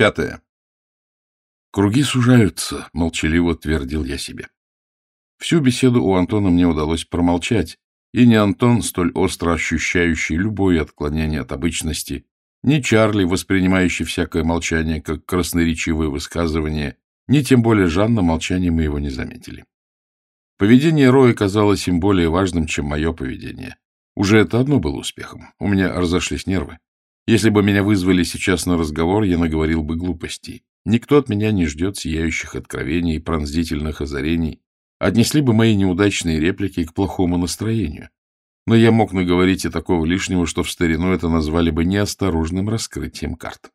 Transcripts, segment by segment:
Пятое. Круги сужаются, молчаливо твердил я себе. Всю беседу у Антона мне удалось промолчать, и не Антон, столь остро ощущающий любое отклонение от обычности, ни Чарли, воспринимающий всякое молчание как красноречивое высказывание, ни тем более Жанна молчание мы его не заметили. Поведение Роя казалось им более важным, чем мое поведение. Уже это одно было успехом. У меня разошлись нервы. Если бы меня вызвали сейчас на разговор, я наговорил бы глупостей. Никто от меня не ждет сияющих откровений и пронзительных озарений. Отнесли бы мои неудачные реплики к плохому настроению. Но я мог наговорить и такого лишнего, что в старину это назвали бы неосторожным раскрытием карт.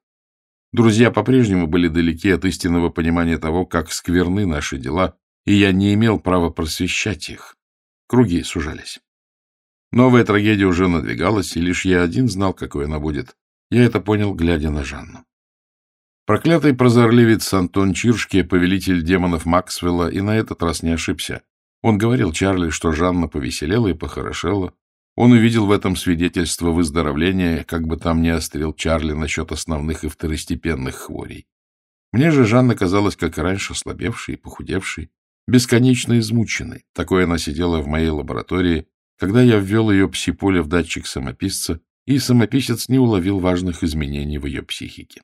Друзья по-прежнему были далеки от истинного понимания того, как скверны наши дела, и я не имел права просвещать их. Круги сужались. Новая трагедия уже надвигалась, и лишь я один знал, какой она будет. Я это понял, глядя на Жанну. Проклятый прозорливец Антон Чиршке, повелитель демонов Максвелла, и на этот раз не ошибся. Он говорил Чарли, что Жанна повеселела и похорошела. Он увидел в этом свидетельство выздоровления, как бы там ни острил Чарли насчет основных и второстепенных хворей. Мне же Жанна казалась, как и раньше, слабевшей и похудевшей, бесконечно измученной. Такое она сидела в моей лаборатории, когда я ввел ее псиполе в датчик самописца, и самописец не уловил важных изменений в ее психике.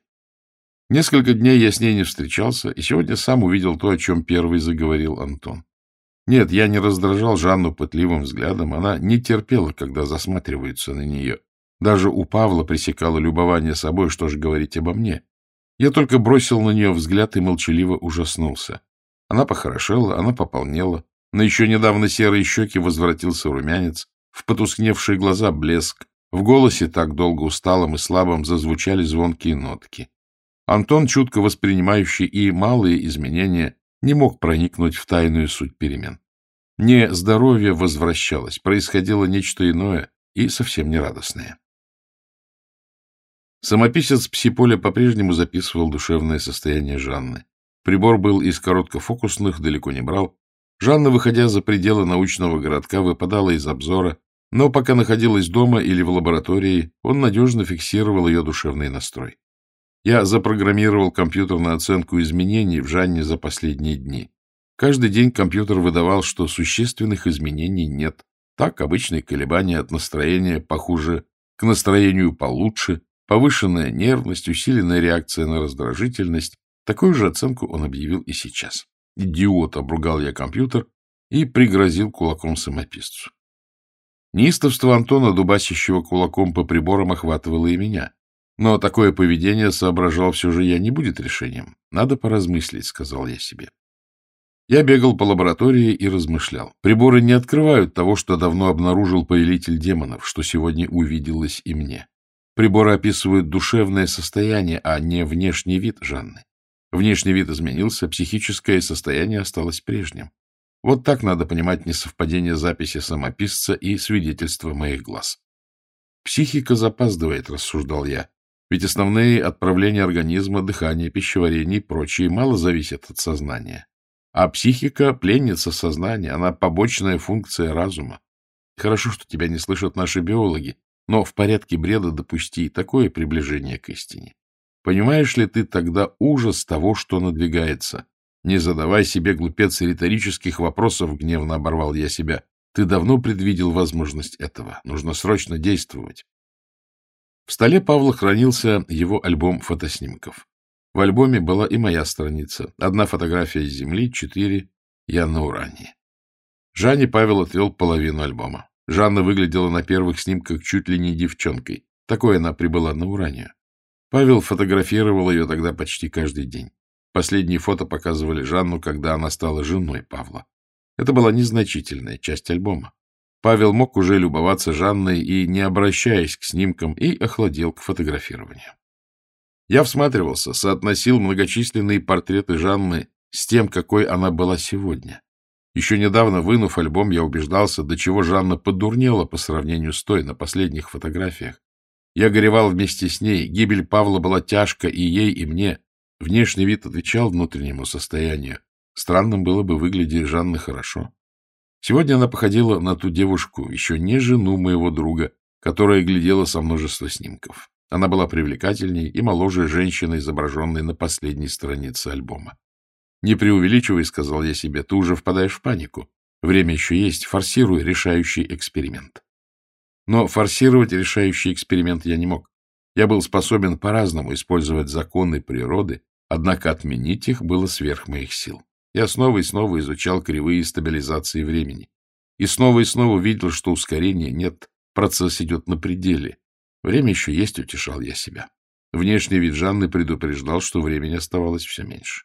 Несколько дней я с ней не встречался, и сегодня сам увидел то, о чем первый заговорил Антон. Нет, я не раздражал Жанну пытливым взглядом, она не терпела, когда засматриваются на нее. Даже у Павла пресекало любование собой, что же говорить обо мне. Я только бросил на нее взгляд и молчаливо ужаснулся. Она похорошела, она пополнела. На еще недавно серые щеки возвратился румянец, в потускневшие глаза блеск, в голосе, так долго усталом и слабом, зазвучали звонкие нотки. Антон, чутко воспринимающий и малые изменения, не мог проникнуть в тайную суть перемен. Не здоровье возвращалось, происходило нечто иное и совсем нерадостное. Самописец Псиполя по-прежнему записывал душевное состояние Жанны. Прибор был из короткофокусных, далеко не брал. Жанна, выходя за пределы научного городка, выпадала из обзора, но пока находилась дома или в лаборатории, он надежно фиксировал ее душевный настрой. Я запрограммировал компьютер на оценку изменений в Жанне за последние дни. Каждый день компьютер выдавал, что существенных изменений нет. Так, обычные колебания от настроения похуже к настроению получше, повышенная нервность, усиленная реакция на раздражительность. Такую же оценку он объявил и сейчас. «Идиот!» — обругал я компьютер и пригрозил кулаком самописцу. Неистовство Антона, дубасящего кулаком по приборам, охватывало и меня. Но такое поведение, соображал все же я, не будет решением. Надо поразмыслить, сказал я себе. Я бегал по лаборатории и размышлял. Приборы не открывают того, что давно обнаружил повелитель демонов, что сегодня увиделось и мне. Приборы описывают душевное состояние, а не внешний вид Жанны. Внешний вид изменился, психическое состояние осталось прежним. Вот так надо понимать несовпадение записи самописца и свидетельства моих глаз. Психика запаздывает, рассуждал я, ведь основные отправления организма, дыхание, пищеварение и прочее мало зависят от сознания. А психика — пленница сознания, она побочная функция разума. Хорошо, что тебя не слышат наши биологи, но в порядке бреда допусти такое приближение к истине. Понимаешь ли ты тогда ужас того, что надвигается? Не задавай себе, глупец, риторических вопросов, гневно оборвал я себя. Ты давно предвидел возможность этого. Нужно срочно действовать. В столе Павла хранился его альбом фотоснимков. В альбоме была и моя страница. Одна фотография с Земли, четыре «Я на Уране». Жанне Павел отвел половину альбома. Жанна выглядела на первых снимках чуть ли не девчонкой. Такой она прибыла на Уране. Павел фотографировал ее тогда почти каждый день. Последние фото показывали Жанну, когда она стала женой Павла. Это была незначительная часть альбома. Павел мог уже любоваться Жанной и, не обращаясь к снимкам, и охладел к фотографированию. Я всматривался, соотносил многочисленные портреты Жанны с тем, какой она была сегодня. Еще недавно, вынув альбом, я убеждался, до чего Жанна подурнела по сравнению с той на последних фотографиях. Я горевал вместе с ней, гибель Павла была тяжка и ей, и мне, Внешний вид отвечал внутреннему состоянию. Странным было бы выглядеть Жанны хорошо. Сегодня она походила на ту девушку, еще не жену моего друга, которая глядела со множества снимков. Она была привлекательней и моложе женщины, изображенной на последней странице альбома. «Не преувеличивай», — сказал я себе, — «ты уже впадаешь в панику. Время еще есть, форсируй решающий эксперимент». Но форсировать решающий эксперимент я не мог. Я был способен по-разному использовать законы природы, однако отменить их было сверх моих сил. Я снова и снова изучал кривые стабилизации времени. И снова и снова видел, что ускорения нет, процесс идет на пределе. Время еще есть, утешал я себя. Внешний вид Жанны предупреждал, что времени оставалось все меньше.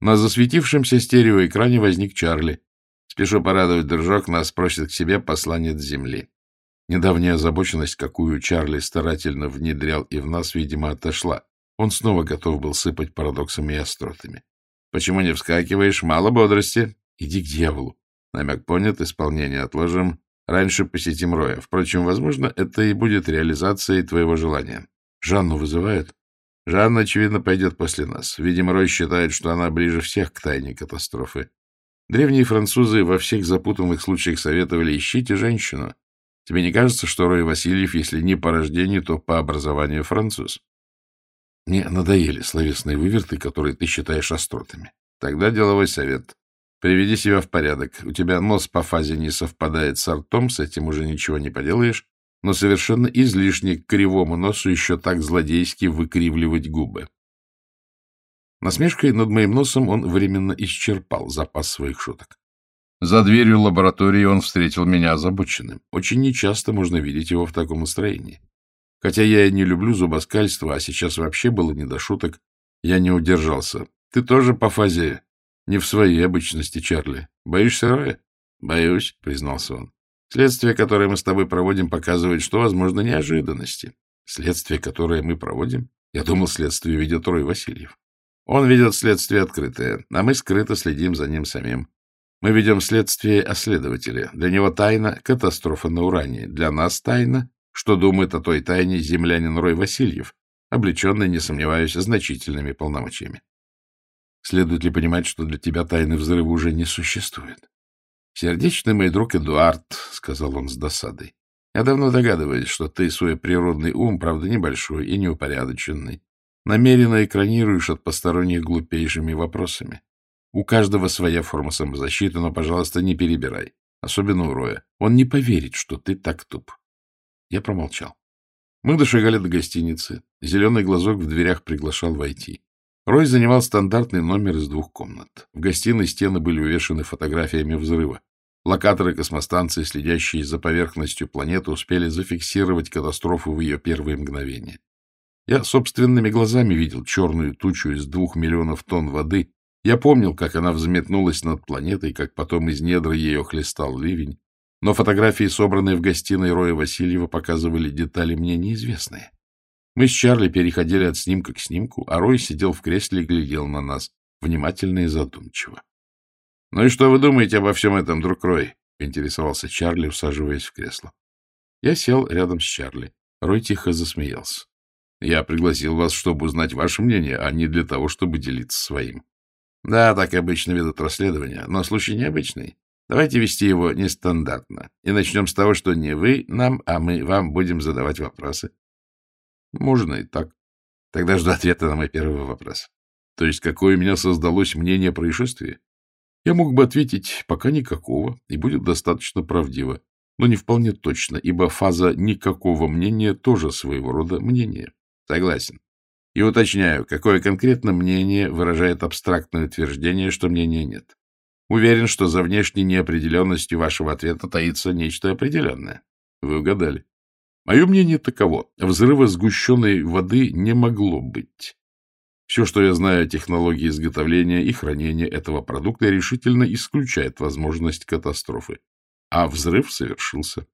На засветившемся стереоэкране возник Чарли. Спешу порадовать, дружок, нас просит к себе посланец Земли. Недавняя озабоченность, какую Чарли старательно внедрял и в нас, видимо, отошла. Он снова готов был сыпать парадоксами и остротами. — Почему не вскакиваешь? Мало бодрости. — Иди к дьяволу. Намек понят, исполнение отложим. Раньше посетим Роя. Впрочем, возможно, это и будет реализацией твоего желания. Жанну вызывают? Жанна, очевидно, пойдет после нас. Видимо, Рой считает, что она ближе всех к тайне катастрофы. Древние французы во всех запутанных случаях советовали «ищите женщину». Тебе не кажется, что Рой Васильев, если не по рождению, то по образованию француз? Мне надоели словесные выверты, которые ты считаешь остротами. Тогда деловой совет. Приведи себя в порядок. У тебя нос по фазе не совпадает с ртом, с этим уже ничего не поделаешь, но совершенно излишне к кривому носу еще так злодейски выкривливать губы. Насмешкой над моим носом он временно исчерпал запас своих шуток. За дверью лаборатории он встретил меня озабоченным. Очень нечасто можно видеть его в таком настроении. Хотя я и не люблю зубоскальство, а сейчас вообще было не до шуток, я не удержался. Ты тоже по фазе не в своей обычности, Чарли. Боишься Роя? Боюсь, признался он. Следствие, которое мы с тобой проводим, показывает, что возможно неожиданности. Следствие, которое мы проводим? Я думал, следствие ведет Рой Васильев. Он ведет следствие открытое, а мы скрыто следим за ним самим. Мы ведем следствие о следователе. Для него тайна — катастрофа на уране. Для нас тайна, что думает о той тайне землянин Рой Васильев, облеченный, не сомневаюсь, значительными полномочиями. Следует ли понимать, что для тебя тайны взрыва уже не существует? — Сердечный мой друг Эдуард, — сказал он с досадой, — я давно догадываюсь, что ты свой природный ум, правда, небольшой и неупорядоченный, намеренно экранируешь от посторонних глупейшими вопросами. У каждого своя форма самозащиты, но, пожалуйста, не перебирай, особенно у Роя. Он не поверит, что ты так туп. Я промолчал. Мы дошагали до гостиницы. Зеленый глазок в дверях приглашал войти. Рой занимал стандартный номер из двух комнат. В гостиной стены были увешаны фотографиями взрыва. Локаторы космостанции, следящие за поверхностью планеты, успели зафиксировать катастрофу в ее первые мгновения. Я собственными глазами видел черную тучу из двух миллионов тонн воды. Я помнил, как она взметнулась над планетой, как потом из недр ее хлестал ливень. Но фотографии, собранные в гостиной Роя Васильева, показывали детали мне неизвестные. Мы с Чарли переходили от снимка к снимку, а Рой сидел в кресле и глядел на нас, внимательно и задумчиво. — Ну и что вы думаете обо всем этом, друг Рой? — поинтересовался Чарли, усаживаясь в кресло. Я сел рядом с Чарли. Рой тихо засмеялся. — Я пригласил вас, чтобы узнать ваше мнение, а не для того, чтобы делиться своим. — Да, так обычно ведут расследования, но случай необычный. Давайте вести его нестандартно. И начнем с того, что не вы нам, а мы вам будем задавать вопросы. Можно и так. Тогда жду ответа на мой первый вопрос. То есть, какое у меня создалось мнение о происшествии? Я мог бы ответить, пока никакого, и будет достаточно правдиво, но не вполне точно, ибо фаза никакого мнения тоже своего рода мнение. Согласен. И уточняю, какое конкретно мнение выражает абстрактное утверждение, что мнения нет. Уверен, что за внешней неопределенностью вашего ответа таится нечто определенное. Вы угадали. Мое мнение таково. Взрыва сгущенной воды не могло быть. Все, что я знаю о технологии изготовления и хранения этого продукта, решительно исключает возможность катастрофы. А взрыв совершился.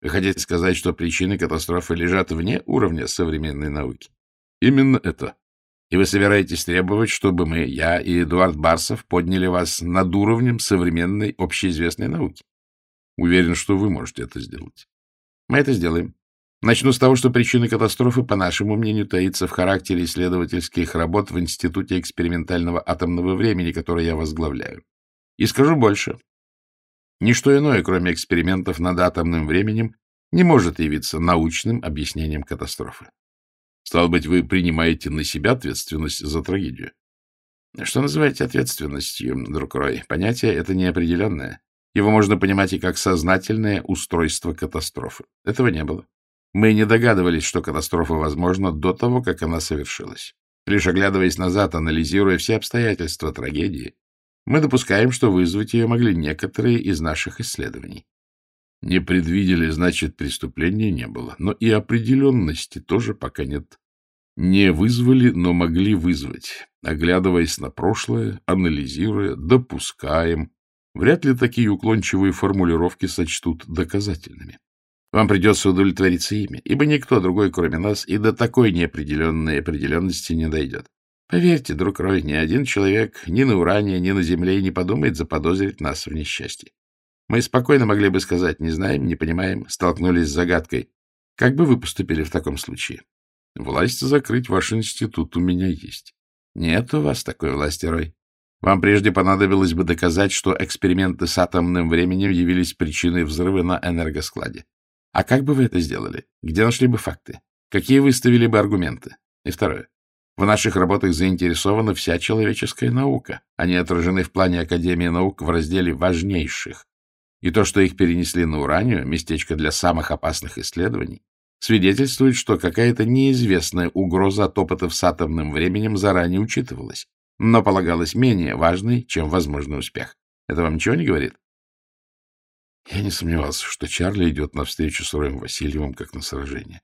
Вы хотите сказать, что причины катастрофы лежат вне уровня современной науки? Именно это. И вы собираетесь требовать, чтобы мы, я и Эдуард Барсов, подняли вас над уровнем современной общеизвестной науки? Уверен, что вы можете это сделать. Мы это сделаем. Начну с того, что причина катастрофы, по нашему мнению, таится в характере исследовательских работ в Институте экспериментального атомного времени, который я возглавляю. И скажу больше. Ничто иное, кроме экспериментов над атомным временем, не может явиться научным объяснением катастрофы. Стало быть, вы принимаете на себя ответственность за трагедию. Что называете ответственностью, друг Рой? Понятие это неопределенное. Его можно понимать и как сознательное устройство катастрофы. Этого не было. Мы не догадывались, что катастрофа возможна до того, как она совершилась. Лишь оглядываясь назад, анализируя все обстоятельства трагедии, мы допускаем, что вызвать ее могли некоторые из наших исследований. Не предвидели, значит, преступления не было. Но и определенности тоже пока нет. Не вызвали, но могли вызвать. Оглядываясь на прошлое, анализируя, допускаем. Вряд ли такие уклончивые формулировки сочтут доказательными. Вам придется удовлетвориться ими, ибо никто другой, кроме нас, и до такой неопределенной определенности не дойдет. Поверьте, друг Рой, ни один человек ни на Уране, ни на Земле не подумает заподозрить нас в несчастье. Мы спокойно могли бы сказать, не знаем, не понимаем, столкнулись с загадкой. Как бы вы поступили в таком случае? Власть закрыть ваш институт у меня есть. Нет у вас такой власти, Рой. Вам прежде понадобилось бы доказать, что эксперименты с атомным временем явились причиной взрыва на энергоскладе. А как бы вы это сделали? Где нашли бы факты? Какие выставили бы аргументы? И второе. В наших работах заинтересована вся человеческая наука. Они отражены в плане Академии наук в разделе «важнейших». И то, что их перенесли на Уранию, местечко для самых опасных исследований, свидетельствует, что какая-то неизвестная угроза от опытов с атомным временем заранее учитывалась, но полагалась менее важной, чем возможный успех. Это вам ничего не говорит? Я не сомневался, что Чарли идет навстречу с Роем Васильевым, как на сражение,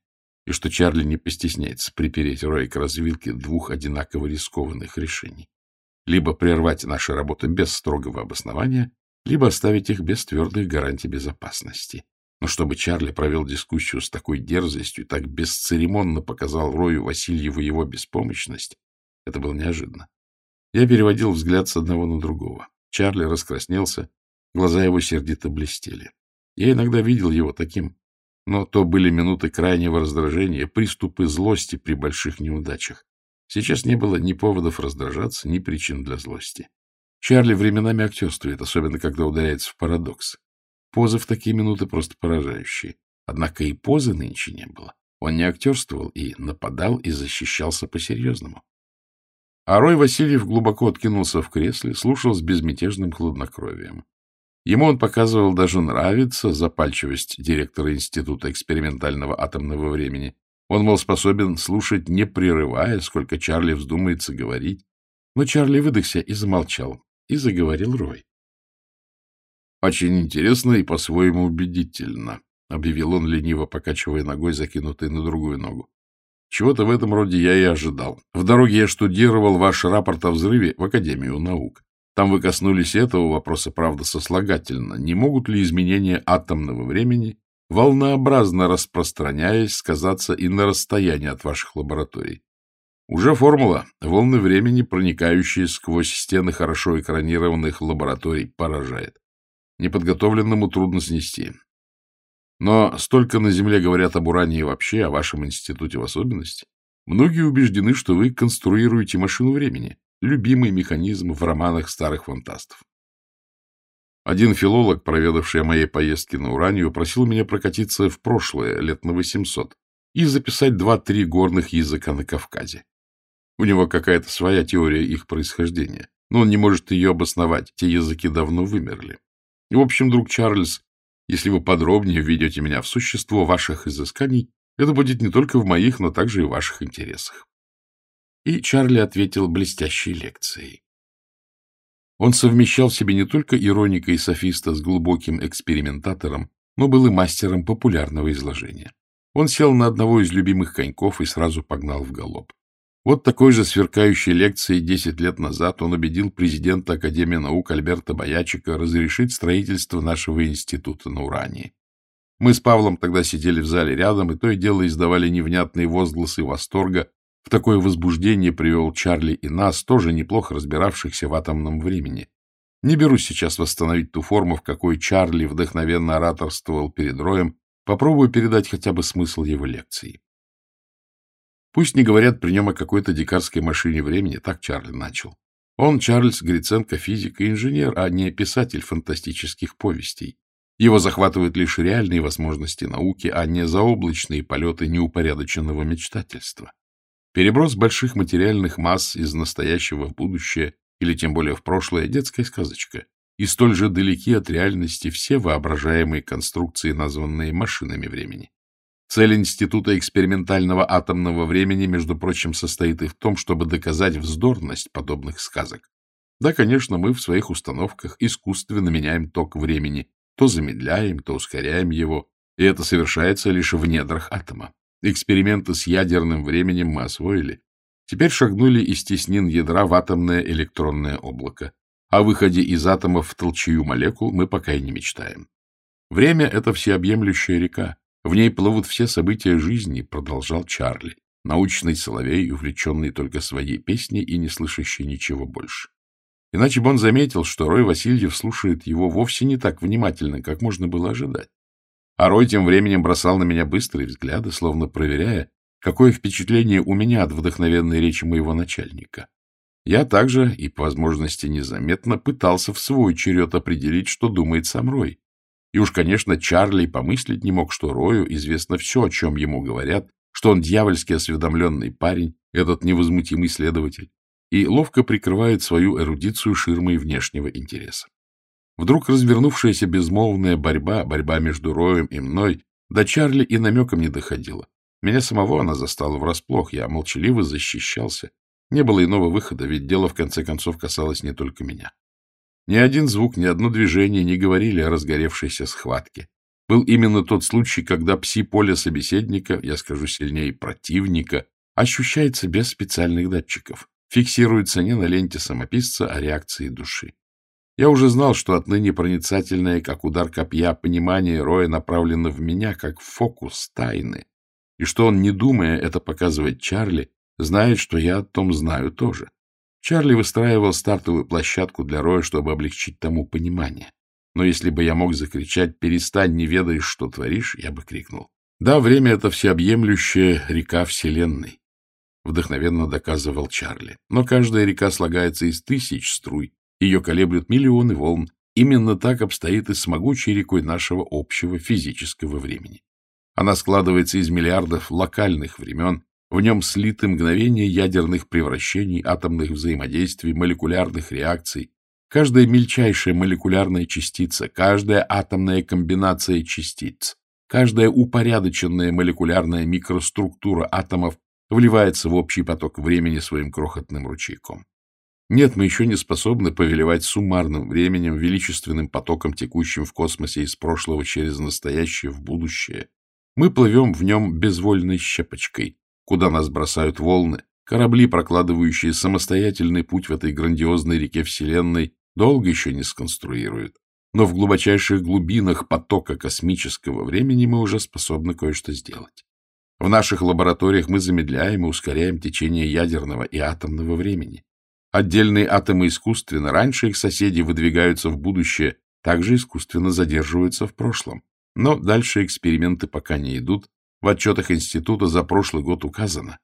и что Чарли не постесняется припереть Роя к развилке двух одинаково рискованных решений. Либо прервать наши работы без строгого обоснования, либо оставить их без твердых гарантий безопасности. Но чтобы Чарли провел дискуссию с такой дерзостью так бесцеремонно показал Рою Васильеву его беспомощность, это было неожиданно. Я переводил взгляд с одного на другого. Чарли раскраснелся, глаза его сердито блестели. Я иногда видел его таким, но то были минуты крайнего раздражения, приступы злости при больших неудачах. Сейчас не было ни поводов раздражаться, ни причин для злости. Чарли временами актерствует, особенно когда ударяется в парадокс. Позы в такие минуты просто поражающие. Однако и позы нынче не было. Он не актерствовал и нападал, и защищался по-серьезному. А Рой Васильев глубоко откинулся в кресле, слушал с безмятежным хладнокровием. Ему он показывал даже нравится запальчивость директора Института экспериментального атомного времени. Он, мол, способен слушать, не прерывая, сколько Чарли вздумается говорить. Но Чарли выдохся и замолчал, и заговорил Рой. «Очень интересно и по-своему убедительно», — объявил он, лениво покачивая ногой, закинутой на другую ногу. «Чего-то в этом роде я и ожидал. В дороге я штудировал ваш рапорт о взрыве в Академию наук. Там вы коснулись этого вопроса, правда, сослагательно. Не могут ли изменения атомного времени, волнообразно распространяясь, сказаться и на расстоянии от ваших лабораторий? Уже формула волны времени, проникающие сквозь стены хорошо экранированных лабораторий, поражает. Неподготовленному трудно снести. Но столько на Земле говорят об уране вообще, о вашем институте в особенности. Многие убеждены, что вы конструируете машину времени, любимый механизм в романах старых фантастов. Один филолог, проведавший о моей поездке на Уранию, просил меня прокатиться в прошлое, лет на 800, и записать два-три горных языка на Кавказе. У него какая-то своя теория их происхождения, но он не может ее обосновать, те языки давно вымерли. В общем, друг Чарльз, если вы подробнее введете меня в существо ваших изысканий, это будет не только в моих, но также и в ваших интересах. И Чарли ответил блестящей лекцией. Он совмещал в себе не только ироника и софиста с глубоким экспериментатором, но был и мастером популярного изложения. Он сел на одного из любимых коньков и сразу погнал в галоп. Вот такой же сверкающей лекцией 10 лет назад он убедил президента Академии наук Альберта Боячика разрешить строительство нашего института на Урании. Мы с Павлом тогда сидели в зале рядом, и то и дело издавали невнятные возгласы восторга. В такое возбуждение привел Чарли и нас, тоже неплохо разбиравшихся в атомном времени. Не берусь сейчас восстановить ту форму, в какой Чарли вдохновенно ораторствовал перед Роем, попробую передать хотя бы смысл его лекции. Пусть не говорят при нем о какой-то дикарской машине времени, так Чарли начал. Он, Чарльз Гриценко, физик и инженер, а не писатель фантастических повестей. Его захватывают лишь реальные возможности науки, а не заоблачные полеты неупорядоченного мечтательства. Переброс больших материальных масс из настоящего в будущее или тем более в прошлое — детская сказочка. И столь же далеки от реальности все воображаемые конструкции, названные машинами времени. Цель Института экспериментального атомного времени, между прочим, состоит и в том, чтобы доказать вздорность подобных сказок. Да, конечно, мы в своих установках искусственно меняем ток времени, то замедляем, то ускоряем его, и это совершается лишь в недрах атома. Эксперименты с ядерным временем мы освоили. Теперь шагнули из теснин ядра в атомное электронное облако. О выходе из атомов в толчею молекул мы пока и не мечтаем. Время — это всеобъемлющая река. В ней плывут все события жизни, продолжал Чарли, научный соловей, увлеченный только своей песней и не слышащий ничего больше. Иначе бы он заметил, что Рой Васильев слушает его вовсе не так внимательно, как можно было ожидать. А Рой тем временем бросал на меня быстрые взгляды, словно проверяя, какое впечатление у меня от вдохновенной речи моего начальника. Я также, и по возможности незаметно, пытался в свой черед определить, что думает сам Рой. И уж, конечно, Чарли помыслить не мог, что Рою известно все, о чем ему говорят, что он дьявольски осведомленный парень, этот невозмутимый следователь и ловко прикрывает свою эрудицию ширмой внешнего интереса. Вдруг развернувшаяся безмолвная борьба, борьба между Роем и мной, до Чарли и намеком не доходила. Меня самого она застала врасплох, я молчаливо защищался. Не было иного выхода, ведь дело в конце концов касалось не только меня. Ни один звук, ни одно движение не говорили о разгоревшейся схватке. Был именно тот случай, когда пси-поле собеседника, я скажу сильнее противника, ощущается без специальных датчиков фиксируется не на ленте самописца, а реакции души. Я уже знал, что отныне проницательное, как удар копья, понимание Роя направлено в меня, как фокус тайны, и что он, не думая это показывать Чарли, знает, что я о том знаю тоже. Чарли выстраивал стартовую площадку для Роя, чтобы облегчить тому понимание. Но если бы я мог закричать «перестань, не ведаешь, что творишь», я бы крикнул. Да, время — это всеобъемлющая река Вселенной. — вдохновенно доказывал Чарли. Но каждая река слагается из тысяч струй, ее колеблют миллионы волн. Именно так обстоит и с могучей рекой нашего общего физического времени. Она складывается из миллиардов локальных времен, в нем слиты мгновения ядерных превращений, атомных взаимодействий, молекулярных реакций. Каждая мельчайшая молекулярная частица, каждая атомная комбинация частиц, каждая упорядоченная молекулярная микроструктура атомов вливается в общий поток времени своим крохотным ручейком. Нет, мы еще не способны повелевать суммарным временем, величественным потоком, текущим в космосе из прошлого через настоящее в будущее. Мы плывем в нем безвольной щепочкой, куда нас бросают волны, корабли, прокладывающие самостоятельный путь в этой грандиозной реке Вселенной, долго еще не сконструируют. Но в глубочайших глубинах потока космического времени мы уже способны кое-что сделать. В наших лабораториях мы замедляем и ускоряем течение ядерного и атомного времени. Отдельные атомы искусственно, раньше их соседи выдвигаются в будущее, также искусственно задерживаются в прошлом. Но дальше эксперименты пока не идут. В отчетах института за прошлый год указано.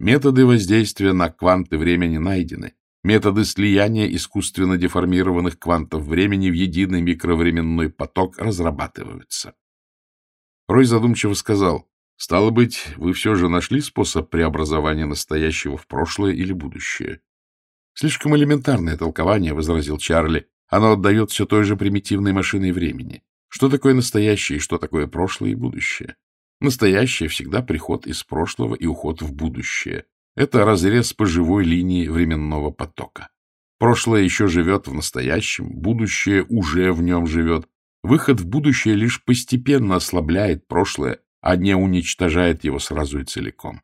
Методы воздействия на кванты времени найдены. Методы слияния искусственно деформированных квантов времени в единый микровременной поток разрабатываются. Рой задумчиво сказал, Стало быть, вы все же нашли способ преобразования настоящего в прошлое или будущее? Слишком элементарное толкование, — возразил Чарли. Оно отдает все той же примитивной машиной времени. Что такое настоящее и что такое прошлое и будущее? Настоящее всегда приход из прошлого и уход в будущее. Это разрез по живой линии временного потока. Прошлое еще живет в настоящем, будущее уже в нем живет. Выход в будущее лишь постепенно ослабляет прошлое, а не уничтожает его сразу и целиком.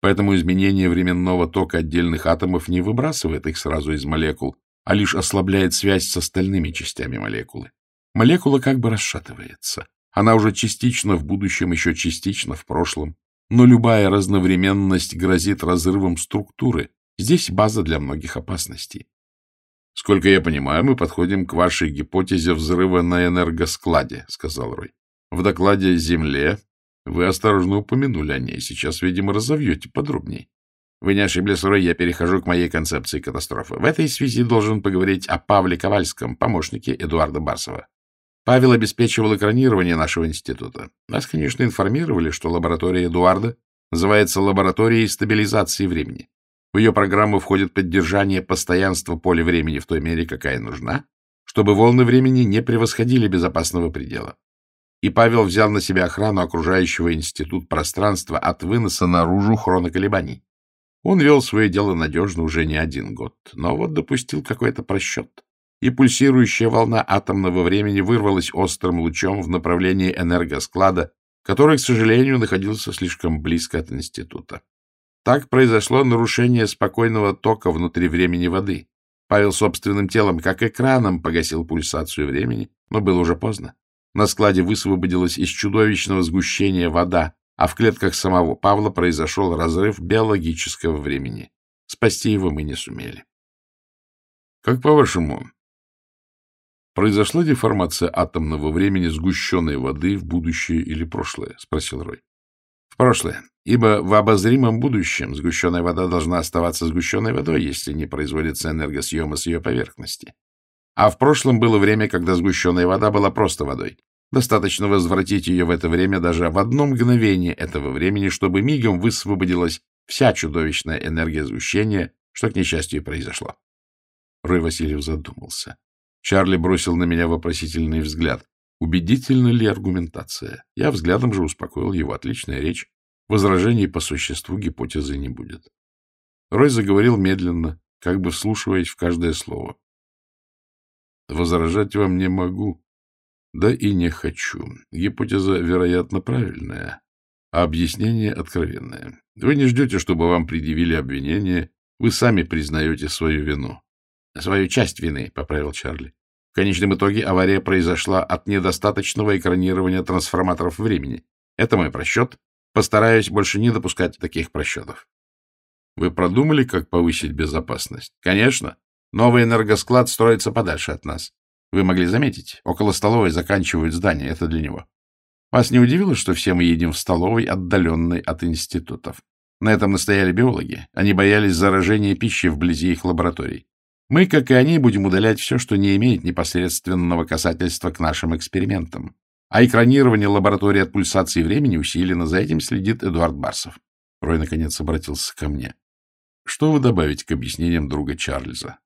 Поэтому изменение временного тока отдельных атомов не выбрасывает их сразу из молекул, а лишь ослабляет связь с остальными частями молекулы. Молекула как бы расшатывается. Она уже частично в будущем, еще частично в прошлом. Но любая разновременность грозит разрывом структуры. Здесь база для многих опасностей. «Сколько я понимаю, мы подходим к вашей гипотезе взрыва на энергоскладе», — сказал Рой. В докладе «Земле» Вы осторожно упомянули о ней. Сейчас, видимо, разовьете подробнее. Вы не ошиблись, Рой, я перехожу к моей концепции катастрофы. В этой связи должен поговорить о Павле Ковальском, помощнике Эдуарда Барсова. Павел обеспечивал экранирование нашего института. Нас, конечно, информировали, что лаборатория Эдуарда Называется лабораторией стабилизации времени. В ее программу входит поддержание постоянства поля времени в той мере, какая нужна, чтобы волны времени не превосходили безопасного предела. И Павел взял на себя охрану окружающего институт пространства от выноса наружу хроноколебаний. Он вел свое дело надежно уже не один год, но вот допустил какой-то просчет, и пульсирующая волна атомного времени вырвалась острым лучом в направлении энергосклада, который, к сожалению, находился слишком близко от института. Так произошло нарушение спокойного тока внутри времени воды. Павел собственным телом, как экраном, погасил пульсацию времени, но было уже поздно. На складе высвободилась из чудовищного сгущения вода, а в клетках самого Павла произошел разрыв биологического времени. Спасти его мы не сумели. — Как по-вашему, произошла деформация атомного времени сгущенной воды в будущее или прошлое? — спросил Рой. — В прошлое ибо в обозримом будущем сгущенная вода должна оставаться сгущенной водой, если не производится энергосъема с ее поверхности. А в прошлом было время, когда сгущенная вода была просто водой. Достаточно возвратить ее в это время даже в одно мгновение этого времени, чтобы мигом высвободилась вся чудовищная энергия сгущения, что, к несчастью, и произошло. Рой Васильев задумался. Чарли бросил на меня вопросительный взгляд. Убедительна ли аргументация? Я взглядом же успокоил его. Отличная речь. Возражений по существу гипотезы не будет. Рой заговорил медленно, как бы вслушиваясь в каждое слово. Возражать вам не могу, да и не хочу. Гипотеза, вероятно, правильная, а объяснение откровенное. Вы не ждете, чтобы вам предъявили обвинение, вы сами признаете свою вину. — Свою часть вины, — поправил Чарли. В конечном итоге авария произошла от недостаточного экранирования трансформаторов времени. Это мой просчет, Постараюсь больше не допускать таких просчетов. Вы продумали, как повысить безопасность? Конечно. Новый энергосклад строится подальше от нас. Вы могли заметить, около столовой заканчивают здание, это для него. Вас не удивило, что все мы едем в столовой, отдаленной от институтов? На этом настояли биологи. Они боялись заражения пищи вблизи их лабораторий. Мы, как и они, будем удалять все, что не имеет непосредственного касательства к нашим экспериментам. А экранирование лаборатории от пульсации времени усилено. За этим следит Эдуард Барсов. Рой, наконец, обратился ко мне. Что вы добавите к объяснениям друга Чарльза?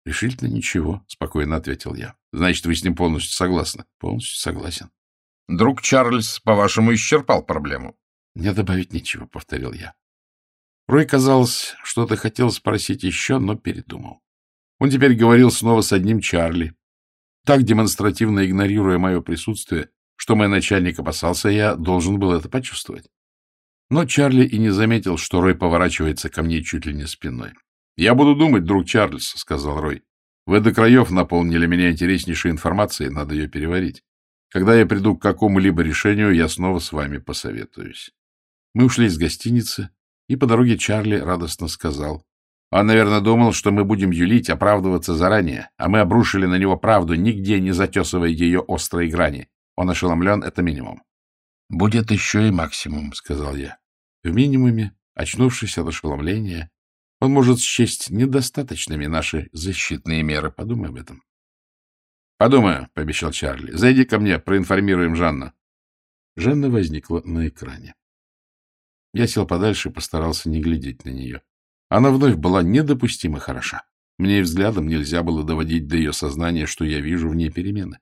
— Решительно ничего, — спокойно ответил я. — Значит, вы с ним полностью согласны? — Полностью согласен. — Друг Чарльз, по-вашему, исчерпал проблему? — Не добавить ничего, — повторил я. Рой, казалось, что-то хотел спросить еще, но передумал. Он теперь говорил снова с одним Чарли, так демонстративно игнорируя мое присутствие, что мой начальник опасался, я должен был это почувствовать. Но Чарли и не заметил, что Рой поворачивается ко мне чуть ли не спиной. — Я буду думать, друг Чарльз, — сказал Рой. — Вы до краев наполнили меня интереснейшей информацией, надо ее переварить. Когда я приду к какому-либо решению, я снова с вами посоветуюсь. Мы ушли из гостиницы, и по дороге Чарли радостно сказал. Он, наверное, думал, что мы будем юлить, оправдываться заранее, а мы обрушили на него правду, нигде не затесывая ее острые грани. Он ошеломлен — это минимум. — Будет еще и максимум, — сказал я. В минимуме, очнувшись от ошеломления, он может счесть недостаточными наши защитные меры. Подумай об этом. — Подумаю, — пообещал Чарли. — Зайди ко мне, проинформируем Жанну. Жанна возникла на экране. Я сел подальше и постарался не глядеть на нее. Она вновь была недопустимо хороша. Мне и взглядом нельзя было доводить до ее сознания, что я вижу в ней перемены.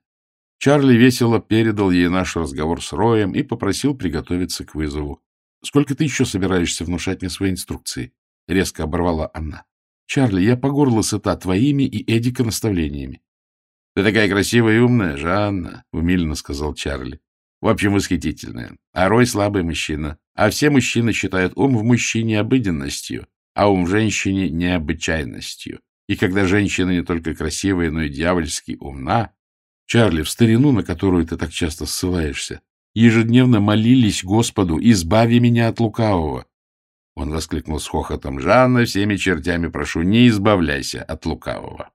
Чарли весело передал ей наш разговор с Роем и попросил приготовиться к вызову. — Сколько ты еще собираешься внушать мне свои инструкции? — резко оборвала она. — Чарли, я по горло сыта твоими и Эдика наставлениями. — Ты такая красивая и умная, Жанна, — умильно сказал Чарли. — В общем, восхитительная. А Рой слабый мужчина. А все мужчины считают ум в мужчине обыденностью, а ум в женщине необычайностью. И когда женщина не только красивая, но и дьявольски умна, Чарли, в старину, на которую ты так часто ссылаешься, ежедневно молились Господу, избави меня от лукавого. Он воскликнул с хохотом, Жанна, всеми чертями прошу, не избавляйся от лукавого.